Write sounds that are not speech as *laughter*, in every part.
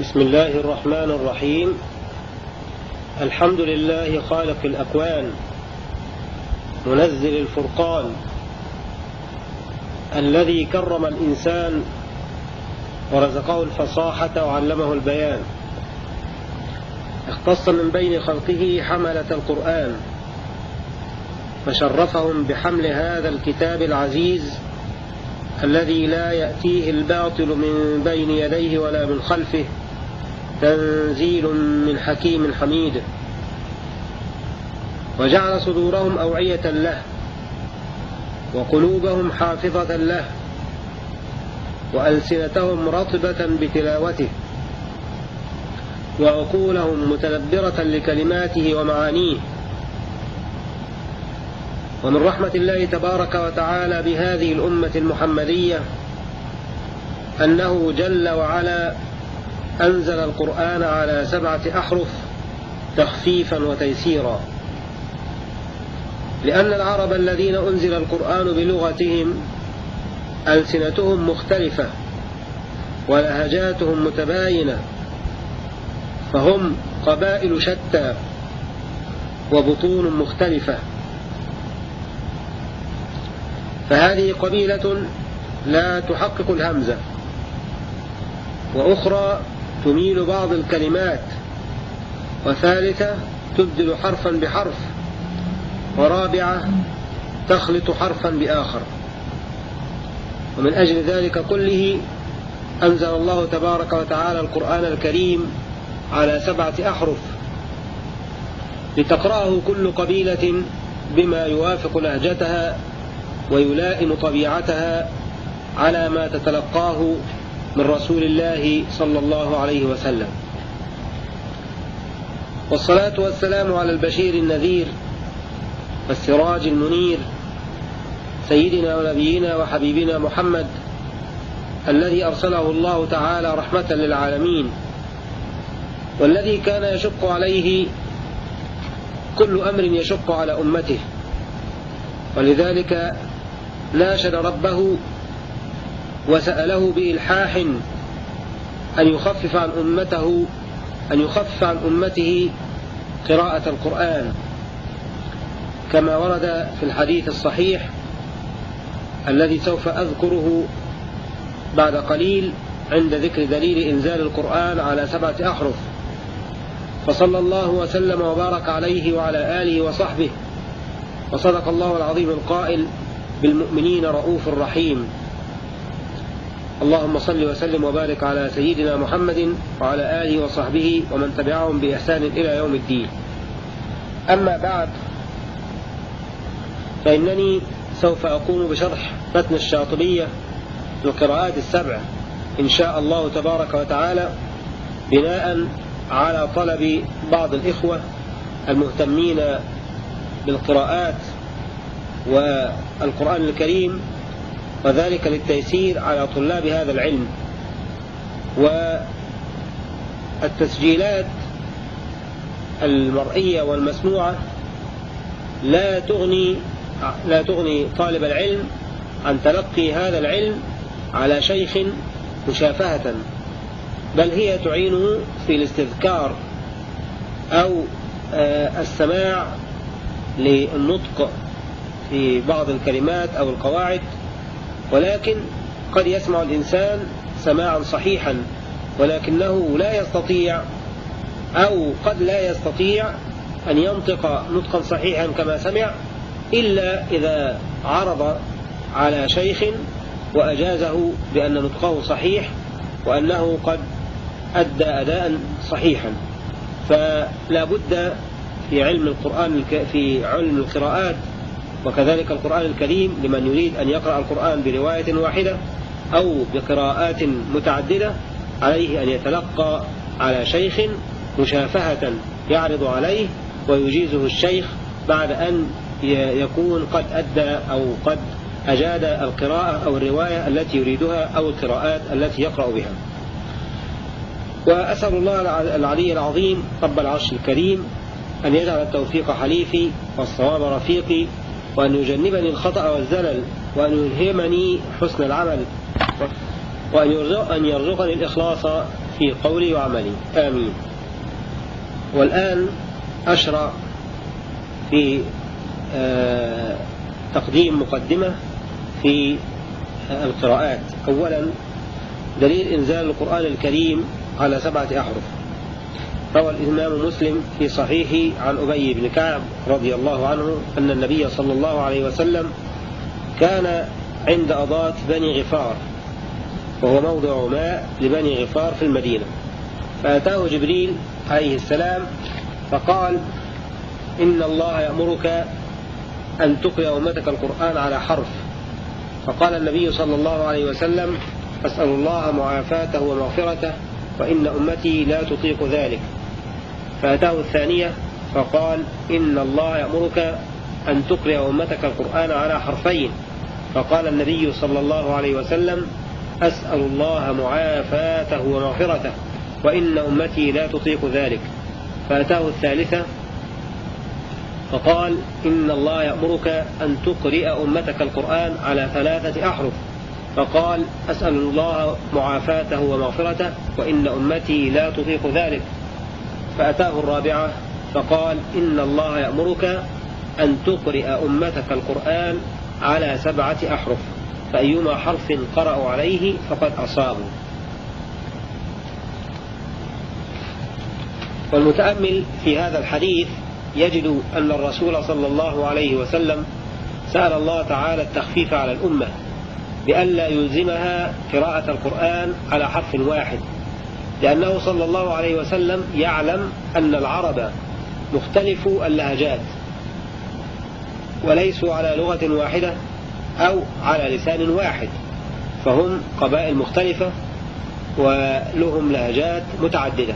بسم الله الرحمن الرحيم. الحمد لله خالق الأكوان منزل الفرقان الذي كرم الإنسان ورزقه الفصاحة وعلمه البيان. اختص من بين خلقه حملة القرآن فشرفهم بحمل هذا الكتاب العزيز الذي لا يأتيه الباطل من بين يديه ولا من خلفه تنزيل من حكيم حميد. وجعل صدورهم أوعية له وقلوبهم حافظة له وألسنتهم رطبة بتلاوته وعقولهم متدبرة لكلماته ومعانيه. ومن رحمة الله تبارك وتعالى بهذه الأمة المحمدية أنه جل وعلا أنزل القرآن على سبعة أحرف تخفيفا وتيسيرا. لأن العرب الذين أنزل القرآن بلغتهم ألسنتهم مختلفة ولهجاتهم متباينة فهم قبائل شتى وبطون مختلفة. فهذه قبيلة لا تحقق الهمزة. وأخرى تميل بعض الكلمات وثالثة تبدل حرفا بحرف ورابعة تخلط حرفا بآخر. ومن أجل ذلك كله أنزل الله تبارك وتعالى القرآن الكريم على سبعة أحرف لتقرأه كل قبيلة بما يوافق لهجتها ويلائم طبيعتها على ما تتلقاه من رسول الله صلى الله عليه وسلم. والصلاة والسلام على البشير النذير والسراج المنير سيدنا ونبينا وحبيبنا محمد الذي أرسله الله تعالى رحمة للعالمين والذي كان يشق عليه كل أمر يشق على أمته. ولذلك ناشد ربه وسأله بإلحاح أن يخفف عن أمته أن يخفف عن أمته قراءة القرآن. كما ورد في الحديث الصحيح الذي سوف أذكره بعد قليل عند ذكر دليل إنزال القرآن على سبعة أحرف. فصلى الله وسلم وبارك عليه وعلى آله وصحبه. وصدق الله العظيم القائل بالمؤمنين رؤوف رحيم. اللهم صل وسلم وبارك على سيدنا محمد وعلى آله وصحبه ومن تبعهم بإحسان إلى يوم الدين. أما بعد فإنني سوف أقوم بشرح متن الشاطبية للقراءات السبع إن شاء الله تبارك وتعالى بناء على طلب بعض الإخوة المهتمين بالقراءات والقرآن الكريم وذلك للتيسير على طلاب هذا العلم. والتسجيلات المرئية والمسموعة لا تغني لا تغني طالب العلم عن تلقي هذا العلم على شيخ مشافهة بل هي تعينه في الاستذكار أو آه، السماع للنطق في بعض الكلمات أو القواعد. ولكن قد يسمع الإنسان سماعا صحيحا ولكنه لا يستطيع أو قد لا يستطيع أن ينطق نطقا صحيحا كما سمع إلا إذا عرض على شيخ وأجازه بأن نطقه صحيح وأنه قد أدى أداء صحيحا. فلا بد في علم القرآن في علم القراءات وكذلك القرآن الكريم لمن يريد أن يقرأ القرآن برواية واحدة أو بقراءات متعددة عليه أن يتلقى على شيخ مشافهة يعرض عليه ويجيزه الشيخ بعد أن يكون قد أدى أو قد أجاد القراءة أو الرواية التي يريدها أو القراءات التي يقرأ بها. وأسأل الله العلي العظيم رب العرش الكريم أن يجعل التوفيق حليفي والصواب رفيقي وأن يجنبني الخطأ والزلل وأن يلهمني حسن العمل وأن يرزق أن يرزقني الإخلاص في قولي وعملي. آمين. والآن أشرع في آه، تقديم مقدمة في القراءات. أولا دليل إنزال القرآن الكريم على سبعة أحرف. روى الإمام مسلم في صحيحه عن أبي بن كعب رضي الله عنه أن النبي صلى الله عليه وسلم كان عند أضاة بني غفار وهو موضع ماء لبني غفار في المدينة. فأتاه جبريل عليه السلام فقال إن الله يأمرك أن تقرأ أمتك القرآن على حرف. فقال النبي صلى الله عليه وسلم أسأل الله معافاته ومغفرته وإن أمتي لا تطيق ذلك. فأتاه الثانية فقال إن الله يأمرك أن تقرأ أمتك القرآن على حرفين. فقال النبي صلى الله عليه وسلم أسأل الله معافاته ومغفرته وإن أمتي لا تطيق ذلك. فأتاه الثالثة فقال إن الله يأمرك أن تقرئ أمتك القرآن على ثلاثة أحرف. فقال أسأل الله معافاته ومغفرته وإن أمتي لا تطيق ذلك. فأتاه الرابعة فقال إن الله يأمرك أن تقرئ أمتك القرآن على سبعة أحرف فأيما حرف قرأوا عليه فقد أصابوا. والمتأمل في هذا الحديث يجد أن الرسول صلى الله عليه وسلم سأل الله تعالى التخفيف على الأمة بألا يلزمها قراءة القرآن على حرف واحد. لأنه صلى الله عليه وسلم يعلم أن العرب مختلف اللهجات وليسوا على لغة واحدة أو على لسان واحد فهم قبائل مختلفة ولهم لهجات متعددة.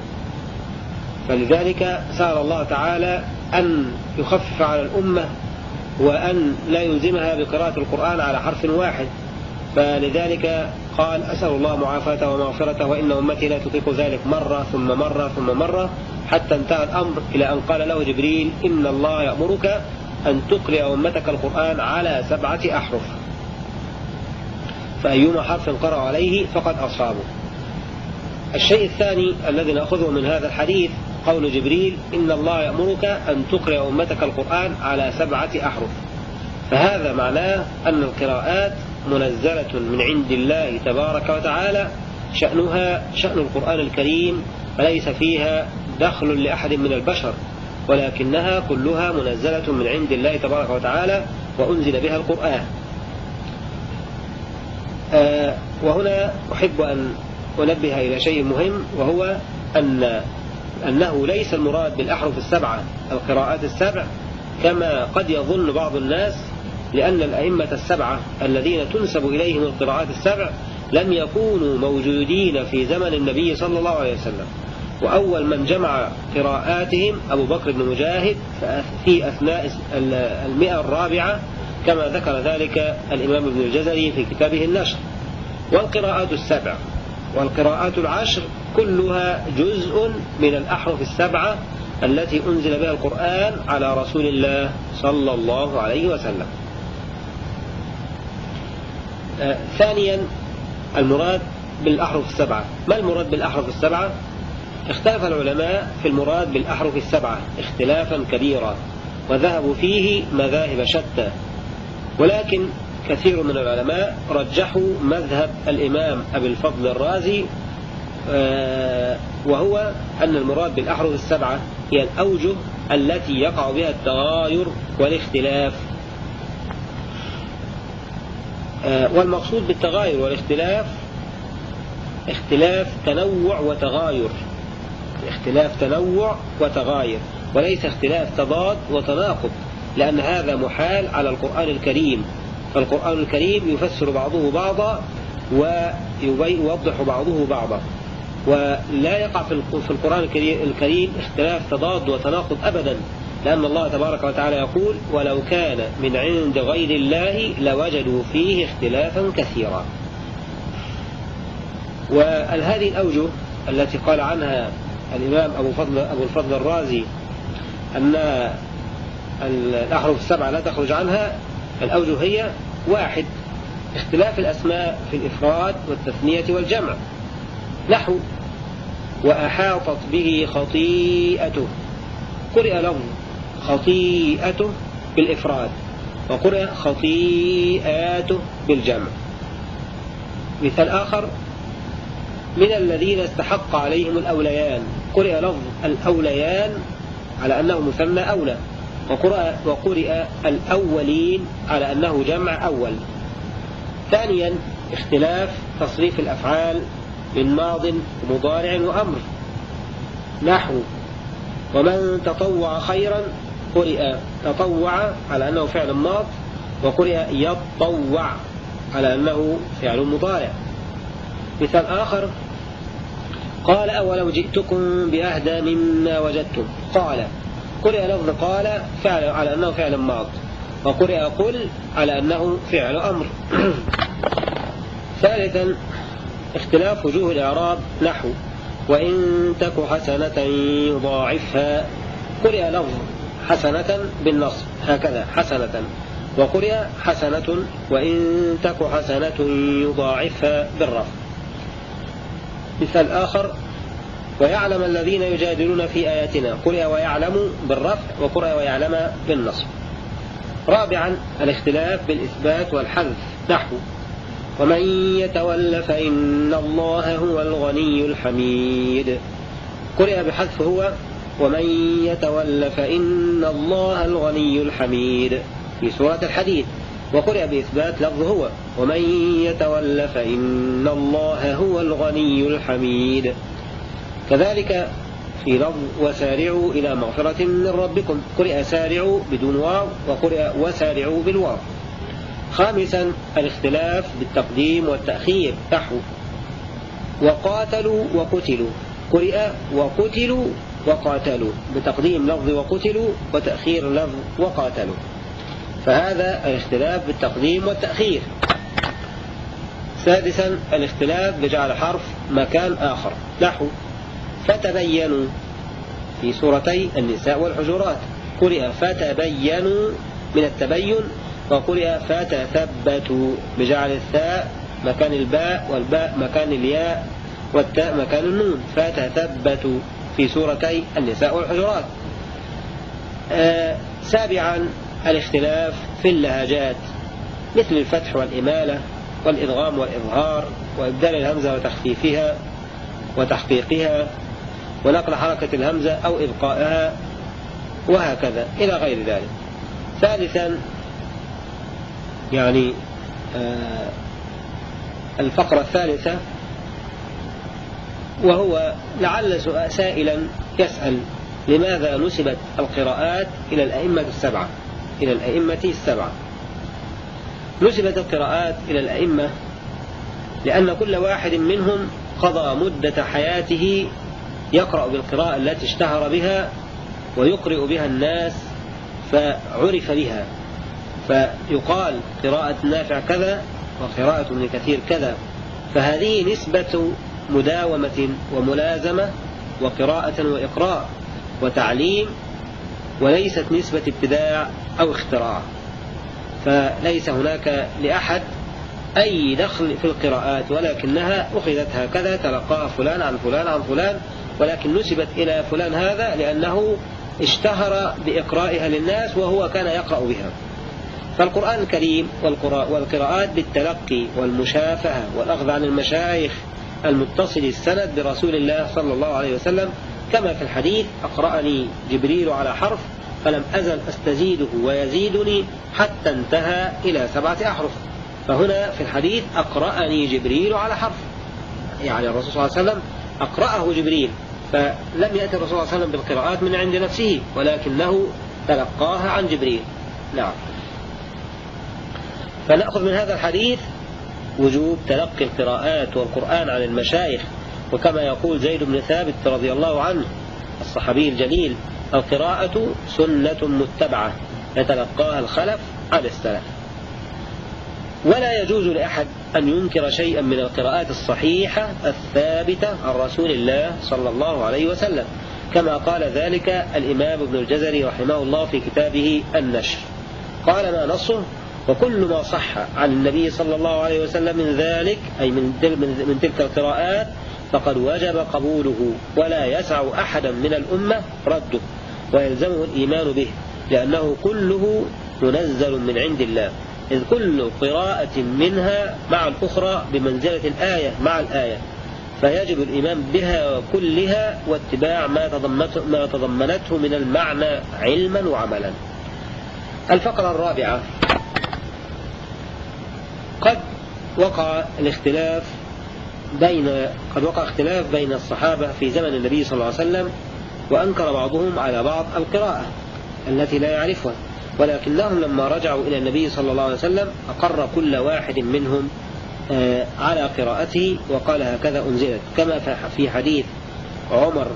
فلذلك سأل الله تعالى أن يخفف على الأمة وأن لا يلزمها بقراءة القرآن على حرف واحد. فلذلك قال أسأل الله معافاته ومغفرته وإن أمتي لا تطيق ذلك مرة ثم مرة ثم مرة حتى انتهى الأمر إلى أن قال له جبريل إن الله يأمرك أن تقرأ أمتك القرآن على سبعة أحرف. فأيما حرف قرأ عليه فقد أصابه. الشيء الثاني الذي نأخذه من هذا الحديث قول جبريل إن الله يأمرك أن تقرأ أمتك القرآن على سبعة أحرف. فهذا معناه أن القراءات منزلة من عند الله تبارك وتعالى شأنها شأن القرآن الكريم فليس فيها دخل لأحد من البشر ولكنها كلها منزلة من عند الله تبارك وتعالى وأنزل بها القرآن. آه، وهنا أحب أن أنبه إلى شيء مهم وهو أن أنه ليس المراد بالأحرف السبعة القراءات السبع كما قد يظن بعض الناس لأن الأئمة السبعة الذين تنسب إليهم القراءات السبع لم يكونوا موجودين في زمن النبي صلى الله عليه وسلم. وأول من جمع قراءاتهم أبو بكر بن مجاهد في أثناء المئة الرابعة كما ذكر ذلك الإمام ابن الجزري في كتابه النشر. والقراءات السبع. والقراءات العشر كلها جزء من الأحرف السبعة التي أنزل بها القرآن على رسول الله صلى الله عليه وسلم. ثانيا المراد بالأحرف السبعة. ما المراد بالأحرف السبعة؟ اختلف العلماء في المراد بالأحرف السبعة اختلافا كبيرا وذهبوا فيه مذاهب شتى. ولكن كثير من العلماء رجحوا مذهب الإمام أبي الفضل الرازي آه، وهو أن المراد بالأحرف السبعة هي الأوجه التي يقع بها التغاير والاختلاف. آه، والمقصود بالتغاير والاختلاف اختلاف تنوع وتغاير. اختلاف تنوع وتغاير وليس اختلاف تضاد وتناقض لأن هذا محال على القرآن الكريم. فالقرآن الكريم يفسر بعضه بعضا ويوضح بعضه بعضا. ولا يقع في القرآن الكريم اختلاف تضاد وتناقض أبدا. لأن الله تبارك وتعالى يقول ولو كان من عند غير الله لوجدوا فيه اختلافا كثيرا. وهذه الأوجه التي قال عنها الإمام أبو, فضل أبو الفضل الرازي أن الأحرف السبعة لا تخرج عنها الأوجه هي واحد اختلاف الأسماء في الإفراد والتثنية والجمع. نحو وأحاطت به خطيئته. قرئ لفظ خطيئته بالإفراد وقرئ خطيئاته بالجمع. مثال آخر من الذين استحق عليهم الأوليان قرئ لفظ الأوليان على أنه مثنى أولى وقرئ, وقرئ الأولين على أنه جمع أول. ثانيا اختلاف تصريف الأفعال من ماض ومضارع وأمر. نحو ومن تطوع خيرا قرئ تطوع على أنه فعل ماض وقرئ يطوع على أنه فعل مضارع. مثال آخر قال أولو جئتكم بأهدى مما وجدتم. قال قرئ لفظ قال فعل على أنه فعل ماض وقرئ قل على أنه فعل أمر. *coughs* ثالثا اختلاف وجوه الإعراب نحو وإن تك حسنة يضاعفها. قرئ لفظ حسنة بالنصب هكذا حسنة. وقرئ حسنة وإن تك حسنة يضاعفها بالرفع مثال آخر ويعلم الذين يجادلون في آياتنا قرئ ويعلم بالرفع وقرئ ويعلم بالنصب رابعا الاختلاف بالإثبات والحذف نحو ومن يتول فإن الله هو الغني الحميد. قرئ بحذف هو ومن يتول فإن الله الغني الحميد. في سورة الحديد. وقرئ بإثبات لفظ هو ومن يتول فإن الله هو الغني الحميد. كذلك في لفظ وسارعوا إلى مغفرة من ربكم. قرئ سارعوا بدون واو وقرئ وسارعوا بالواو. خامسا الاختلاف بالتقديم والتأخير نحو وقاتلوا وقتلوا. قرئ وقتلوا وقاتلوا بتقديم لفظ وقتلوا وتأخير لفظ وقاتلوا. فهذا الاختلاف بالتقديم والتأخير. سادسا الاختلاف بجعل حرف مكان آخر. نحو فتبينوا في سورتي النساء والحجرات. قرئ فتبينوا من التبين وقرئ فتثبتوا بجعل الثاء مكان الباء والباء مكان الياء والتاء مكان النون. فتثبتوا في سورتي النساء والحجرات. آه سابعا الاختلاف في اللهجات مثل الفتح والإمالة والإدغام والإظهار وإبدال الهمزة وتخفيفها وتحقيقها ونقل حركة الهمزة أو إبقائها وهكذا إلى غير ذلك. ثالثا يعني آه الفقرة الثالثة وهو لعل سائلا يسأل لماذا نسبت القراءات إلى الأئمة السبعة؟ إلى الأئمة السبعة. نسبت القراءات إلى الأئمة لأن كل واحد منهم قضى مدة حياته يقرأ بالقراءة التي اشتهر بها ويقرئ بها الناس فعرف بها. فيقال قراءة نافع كذا وقراءة ابن كثير كذا. فهذه نسبة مداومة وملازمة وقراءة وإقراء وتعليم وليست نسبة ابتداع أو اختراع. فليس هناك لأحد أي دخل في القراءات ولكنها أخذت هكذا تلقاها فلان عن فلان عن فلان ولكن نسبت إلى فلان هذا لأنه اشتهر بإقرائها للناس وهو كان يقرأ بها. فالقرآن الكريم والقراءات بالتلقي والمشافهة والأخذ عن المشايخ المتصل السند برسول الله صلى الله عليه وسلم. كما في الحديث أقرأني جبريل على حرف فلم أزل أستزيده ويزيدني حتى انتهى إلى سبعة أحرف. فهنا في الحديث أقرأني جبريل على حرف. يعني الرسول صلى الله عليه وسلم أقرأه جبريل فلم يأتي الرسول صلى الله عليه وسلم بالقراءات من عند نفسه ولكنه تلقاها عن جبريل. نعم. فنأخذ من هذا الحديث وجوب تلقي القراءات والقرآن عن المشايخ. وكما يقول زيد بن ثابت رضي الله عنه الصحابي الجليل القراءة سنة متبعة يتلقاها الخلف عن السلف. ولا يجوز لأحد أن ينكر شيئا من القراءات الصحيحة الثابتة عن رسول الله صلى الله عليه وسلم. كما قال ذلك الإمام ابن الجزري رحمه الله في كتابه النشر. قال ما نصه؟ وكل ما صح عن النبي صلى الله عليه وسلم من ذلك أي من, من تلك القراءات فقد وجب قبوله ولا يسع أحدا من الأمة رده ويلزمه الإيمان به لأنه كله منزل من عند الله. إذ كل قراءة منها مع الأخرى بمنزلة الآية مع الآية. فيجب الإيمان بها كلها واتباع ما تضمنته, ما تضمنته من المعنى علما وعملا. الفقرة الرابعة. قد وقع الاختلاف بين قد وقع اختلاف بين الصحابة في زمن النبي صلى الله عليه وسلم وأنكر بعضهم على بعض القراءة التي لا يعرفها. ولكنهم لما رجعوا إلى النبي صلى الله عليه وسلم أقر كل واحد منهم آه، على قراءته وقال هكذا أنزلت. كما في حديث عمر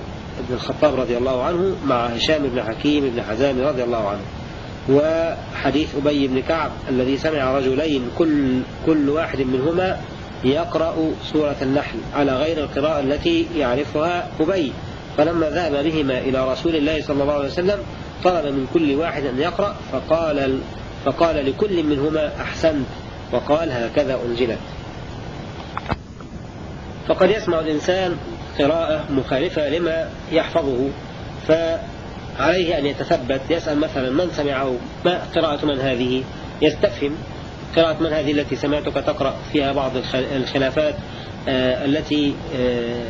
بن الخطاب رضي الله عنه مع هشام بن حكيم بن حزام رضي الله عنه. وحديث أبي بن كعب الذي سمع رجلين كل, كل واحد منهما يقرأ سورة النحل على غير القراءة التي يعرفها أبي. فلما ذهب بهما إلى رسول الله صلى الله عليه وسلم طلب من كل واحد أن يقرأ فقال, فقال لكل منهما أحسنت وقال هكذا أنزلت. فقد يسمع الإنسان قراءة مخالفة لما يحفظه فعليه أن يتثبت يسأل مثلا من سمعه ما قراءة من هذه؟ يستفهم قراءة من هذه التي سمعتك تقرأ فيها بعض الخلافات آه، التي آه،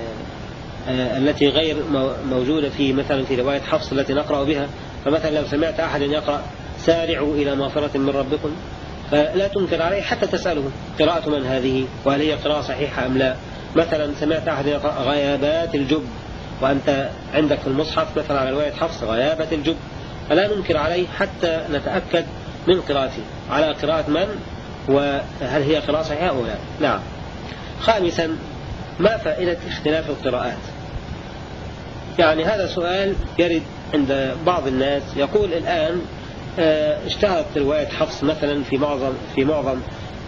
آه، التي غير موجودة في مثلا في رواية حفص التي نقرأ بها. فمثلا لو سمعت أحد يقرأ سارعوا إلى مغفرة من ربكم فلا تنكر عليه حتى تسأله قراءة من هذه؟ وهل هي قراءة صحيحة أم لا؟ مثلا سمعت أحد يقرأ غيابات الجب وأنت عندك في المصحف مثلا على رواية حفص غيابة الجب فلا ننكر عليه حتى نتأكد من قراءته على قراءة من؟ وهل هي قراءة صحيحة أو لا؟ نعم. خامسا ما فائدة اختلاف القراءات؟ يعني هذا سؤال يرد عند بعض الناس يقول الآن آه، اشتهرت رواية حفص مثلا في معظم في معظم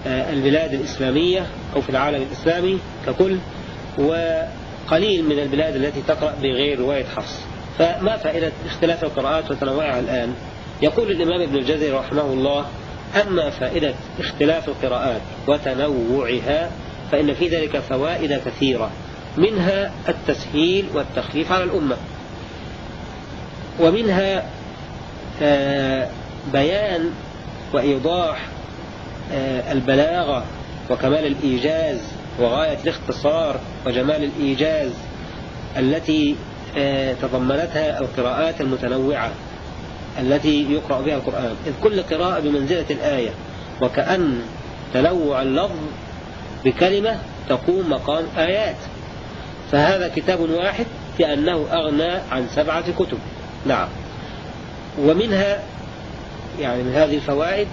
آه، البلاد الإسلامية أو في العالم الإسلامي ككل وقليل من البلاد التي تقرأ بغير رواية حفص. فما فائدة اختلاف القراءات وتنوعها الآن؟ يقول الإمام ابن الجزري رحمه الله أما فائدة اختلاف القراءات وتنوعها فإن في ذلك فوائد كثيرة منها التسهيل والتخفيف على الأمة. ومنها آه، بيان وإيضاح آه، البلاغة وكمال الإيجاز وغاية الاختصار وجمال الإيجاز التي آه، تضمنتها القراءات المتنوعة التي يقرأ بها القرآن. إذ كل قراءة بمنزلة الآية وكأن تنوع اللفظ بكلمة تقوم مقام آيات. فهذا كتاب واحد كأنه أغنى عن سبعة كتب. نعم. ومنها يعني من هذه الفوائد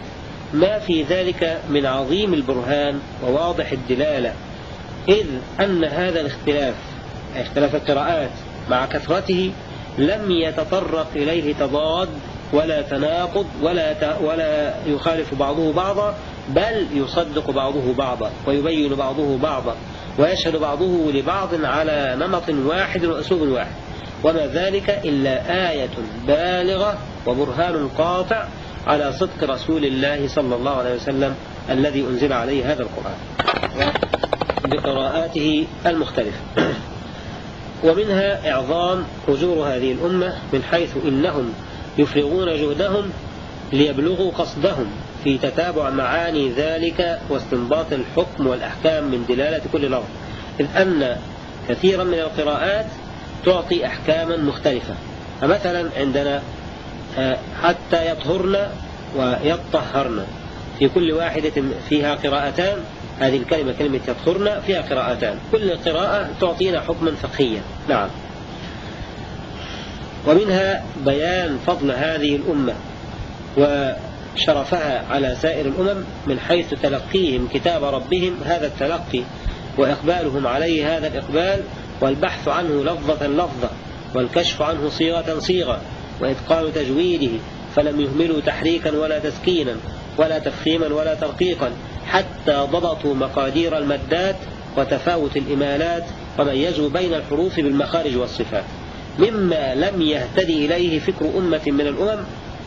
ما في ذلك من عظيم البرهان وواضح الدلالة إذ أن هذا الاختلاف اختلاف القراءات مع كثرته لم يتطرق إليه تضاد ولا تناقض ولا ولا يخالف بعضه بعضا بل يصدق بعضه بعضا ويبين بعضه بعضا ويشهد بعضه لبعض على نمط واحد وأسلوب واحد. وما ذلك إلا آية بالغة وبرهان قاطع على صدق رسول الله صلى الله عليه وسلم الذي أنزل عليه هذا القرآن. بقراءاته المختلفة. ومنها إعظام أجور هذه الأمة من حيث إنهم يفرغون جهدهم ليبلغوا قصدهم في تتابع معاني ذلك واستنباط الحكم والأحكام من دلالة كل لفظ إذ أن كثيرا من القراءات تعطي أحكاما مختلفة. فمثلا عندنا آه، حتى يطهرن ويطهرن. في كل واحدة فيها قراءتان هذه الكلمة كلمة يطهرن فيها قراءتان. كل قراءة تعطينا حكما فقهيا. نعم. ومنها بيان فضل هذه الأمة وشرفها على سائر الأمم من حيث تلقيهم كتاب ربهم هذا التلقي وإقبالهم عليه هذا الإقبال والبحث عنه لفظة لفظة والكشف عنه صيغة صيغة وإتقان تجويده فلم يهملوا تحريكا ولا تسكينا ولا تفخيما ولا ترقيقا. حتى ضبطوا مقادير المدات وتفاوت الإمالات وميزوا بين الحروف بالمخارج والصفات. مما لم يهتدي إليه فكر أمة من الأمم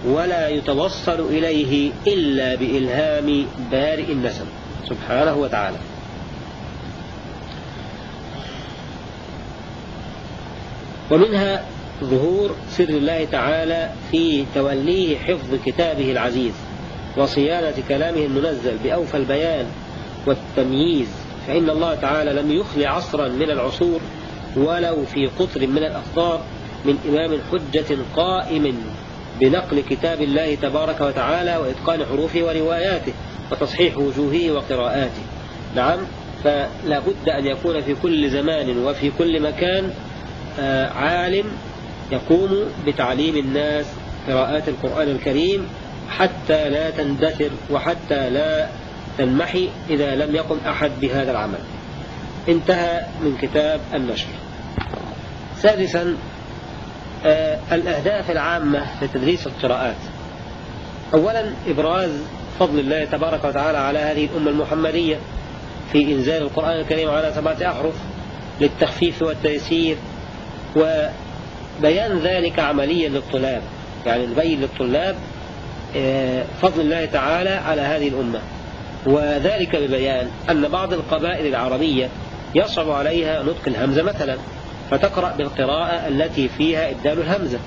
ولا يتوصل إليه إلا بإلهام بارئ النسم سبحانه وتعالى. ومنها ظهور سر الله تعالى في توليه حفظ كتابه العزيز. وصيانة كلامه المنزل بأوفى البيان والتمييز فإن الله تعالى لم يخل عصرا من العصور ولو في قطر من الأقطار من إمام حجة قائم بنقل كتاب الله تبارك وتعالى وإتقان حروفه ورواياته وتصحيح وجوهه وقراءاته. نعم فلا بد أن يكون في كل زمان وفي كل مكان آه، عالم يقوم بتعليم الناس قراءات القرآن الكريم حتى لا تندثر وحتى لا تنمحي إذا لم يقم أحد بهذا العمل. انتهى من كتاب النشر. سادسا آه الأهداف العامة لتدريس القراءات. أولا إبراز فضل الله تبارك وتعالى على هذه الأمة المحمدية في إنزال القرآن الكريم على سبعة أحرف للتخفيف والتيسير وبيان ذلك عمليا للطلاب. يعني نبين للطلاب فضل الله تعالى على هذه الأمة. وذلك ببيان أن بعض القبائل العربية يصعب عليها نطق الهمزة مثلا فتقرأ بالقراءة التي فيها إبدال الهمزة.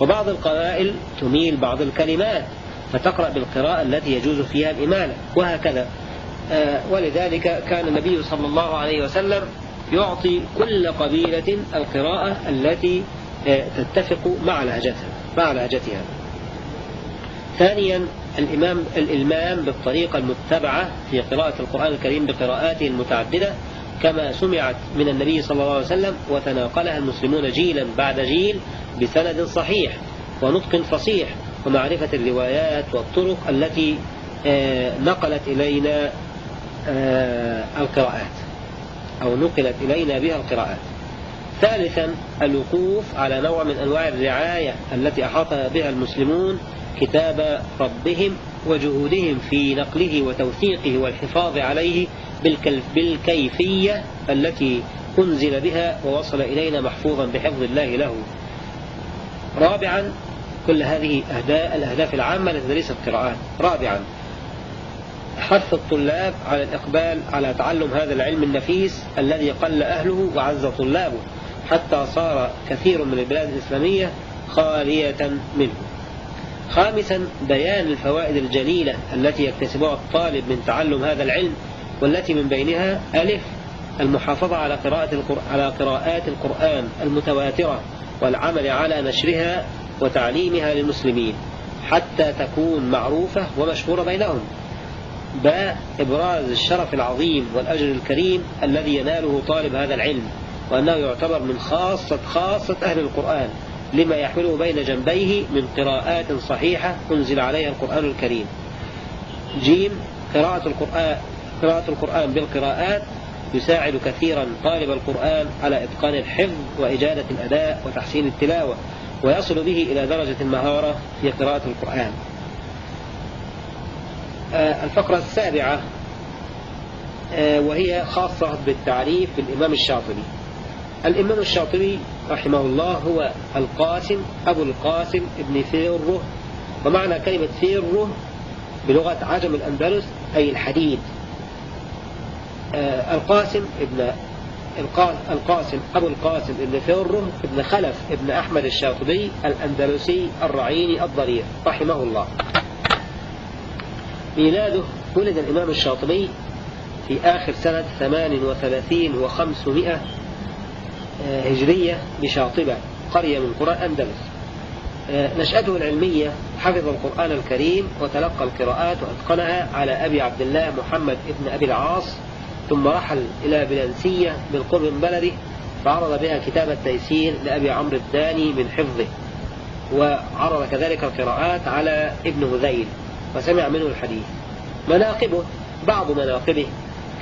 وبعض القبائل تميل بعض الكلمات فتقرأ بالقراءة التي يجوز فيها الإمالة وهكذا. آه، ولذلك كان النبي صلى الله عليه وسلم يعطي كل قبيلة القراءة التي آه، تتفق مع لهجتها مع لهجتها. ثانيا الإمام الإلمام بالطريقة المتبعة في قراءة القرآن الكريم بقراءاته المتعددة كما سمعت من النبي صلى الله عليه وسلم وتناقلها المسلمون جيلا بعد جيل بسند صحيح ونطق فصيح ومعرفة الروايات والطرق التي آه، نقلت إلينا آه، القراءات أو نقلت إلينا بها القراءات. ثالثا الوقوف على نوع من أنواع الرعاية التي أحاط بها المسلمون كتاب ربهم وجهودهم في نقله وتوثيقه والحفاظ عليه بالكيفية التي أنزل بها ووصل إلينا محفوظا بحفظ الله له. رابعا كل هذه الأهداف العامة لتدريس القراءات رابعا حث الطلاب على الإقبال على تعلم هذا العلم النفيس الذي قل أهله وعز طلابه حتى صار كثير من البلاد الإسلامية خالية منه. خامسا بيان الفوائد الجليلة التي يكتسبها الطالب من تعلم هذا العلم والتي من بينها ألف المحافظة على قراءة على قراءات القرآن المتواترة والعمل على نشرها وتعليمها للمسلمين حتى تكون معروفة ومشهورة بينهم. باء إبراز الشرف العظيم والأجر الكريم الذي يناله طالب هذا العلم وأنه يعتبر من خاصة خاصة أهل القرآن. لما يحمله بين جنبيه من قراءات صحيحة أنزل عليها القرآن الكريم. جيم قراءة القرآن قراءة القرآن بالقراءات يساعد كثيرا طالب القرآن على إتقان الحفظ وإجادة الأداء وتحسين التلاوة ويصل به إلى درجة المهارة في قراءة القرآن. آه، الفقرة السابعة آه، وهي خاصة بالتعريف بالإمام الشاطبي. الإمام الشاطبي رحمه الله هو القاسم أبو القاسم ابن فيره ومعنى كلمة فيره بلغة عجم الأندلس أي الحديد. آه القاسم ابن القاسم أبو القاسم ابن فيره ابن خلف ابن أحمد الشاطبي الأندلسي الرعيني الضرير رحمه الله. ميلاده ولد الإمام الشاطبي في آخر سنة 38 وخمسمائة آه، هجرية بشاطبة قرية من قرى الأندلس آه، نشأته العلمية حفظ القرآن الكريم وتلقى القراءات وأتقنها على أبي عبد الله محمد ابن أبي العاص ثم رحل إلى بلنسية بالقرب من بلده فعرض بها كتاب التيسير لأبي عمرو الداني من حفظه. وعرض كذلك القراءات على ابن هذيل وسمع منه الحديث. مناقبه بعض مناقبه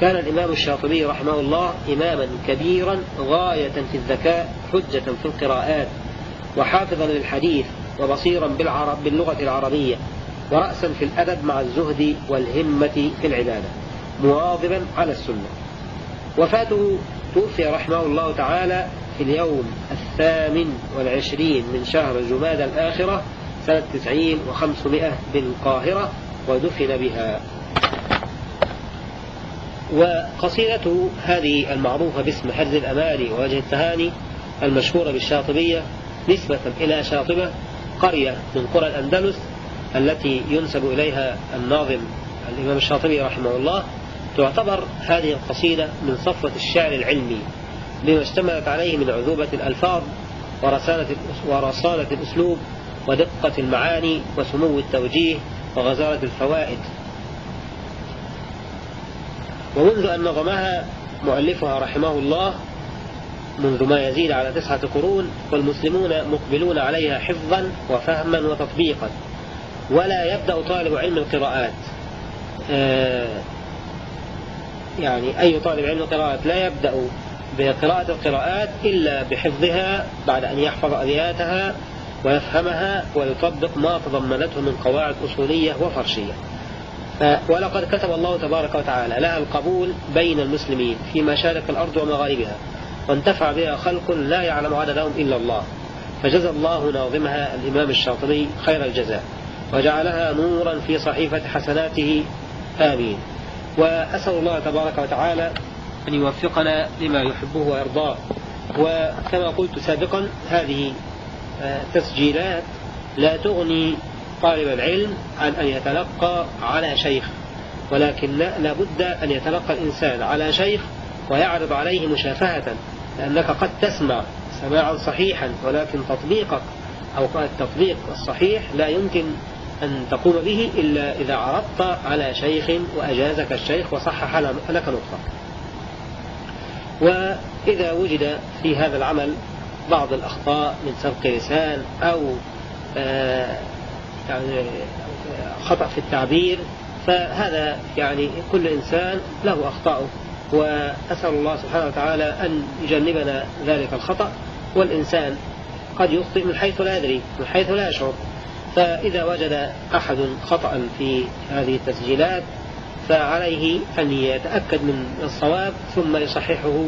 كان الإمام الشاطبي رحمه الله إماما كبيرا غاية في الذكاء حجة في القراءات وحافظا للحديث وبصيرا بالعرب باللغة العربية ورأسا في الأدب مع الزهد والهمة في العبادة مواظبا على السنة. وفاته توفي رحمه الله تعالى في اليوم الثامن والعشرين من شهر جماد الآخرة سنة تسعين وخمسمائة بالقاهرة ودفن بها. وقصيدته هذه المعروفة باسم حرز الأمالي ووجه التهاني المشهورة بالشاطبية نسبة إلى شاطبة قرية من قرى الأندلس التي ينسب إليها الناظم الإمام الشاطبي رحمه الله. تعتبر هذه القصيدة من صفوة الشعر العلمي بما اشتملت عليه من عذوبة الألفاظ ورسالة ورصانة الأسلوب ودقة المعاني وسمو التوجيه وغزارة الفوائد. ومنذ أن نظمها مؤلفها رحمه الله منذ ما يزيد على تسعة قرون والمسلمون مقبلون عليها حفظا وفهما وتطبيقا. ولا يبدأ طالب علم القراءات. آه، يعني أي طالب علم القراءات لا يبدأ بقراءة القراءات إلا بحفظها بعد أن يحفظ أبياتها ويفهمها ويطبق ما تضمنته من قواعد أصولية وفرشية. ولقد كتب الله تبارك وتعالى لها القبول بين المسلمين في مشارق الأرض ومغاربها وانتفع بها خلق لا يعلم عددهم إلا الله. فجزى الله ناظمها الإمام الشاطبي خير الجزاء وجعلها نورا في صحيفة حسناته. آمين. وأسأل الله تبارك وتعالى أن يوفقنا لما يحبه ويرضاه. وكما قلت سابقا هذه آه، تسجيلات لا تغني طالب العلم عن أن يتلقى على شيخ. ولكن لا بد أن يتلقى الإنسان على شيخ ويعرض عليه مشافهة لأنك قد تسمع سماعا صحيحا ولكن تطبيقك أو التطبيق الصحيح لا يمكن أن تقوم به إلا إذا عرضت على شيخ وأجازك الشيخ وصحح لك نطقك. وإذا وجد في هذا العمل بعض الأخطاء من سبق لسان أو آه، يعني خطأ في التعبير فهذا يعني كل إنسان له أخطاؤه وأسأل الله سبحانه وتعالى أن يجنبنا ذلك الخطأ والإنسان قد يخطئ من حيث لا يدري من حيث لا يشعر. فإذا وجد أحد خطأ في هذه التسجيلات فعليه أن يتأكد من الصواب ثم يصححه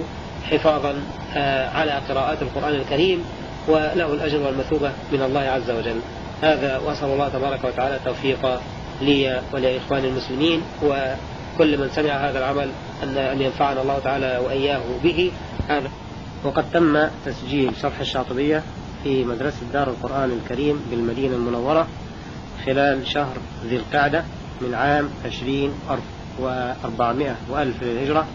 حفاظا آه، على قراءات القرآن الكريم وله الأجر والمثوبة من الله عز وجل. هذا وأسأل الله تبارك وتعالى التوفيق لي ولإخوان المسلمين وكل من سمع هذا العمل أن أن ينفعنا الله تعالى وإياه به. هذا. وقد تم تسجيل شرح الشاطبية في مدرسة دار القرآن الكريم بالمدينة المنورة خلال شهر ذي القعدة من عام عشرين وأربعمائة وألف للهجرة.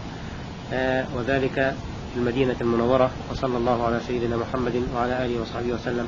آه، وذلك في المدينة المنورة وصلى الله على سيدنا محمد وعلى آله وصحبه وسلم.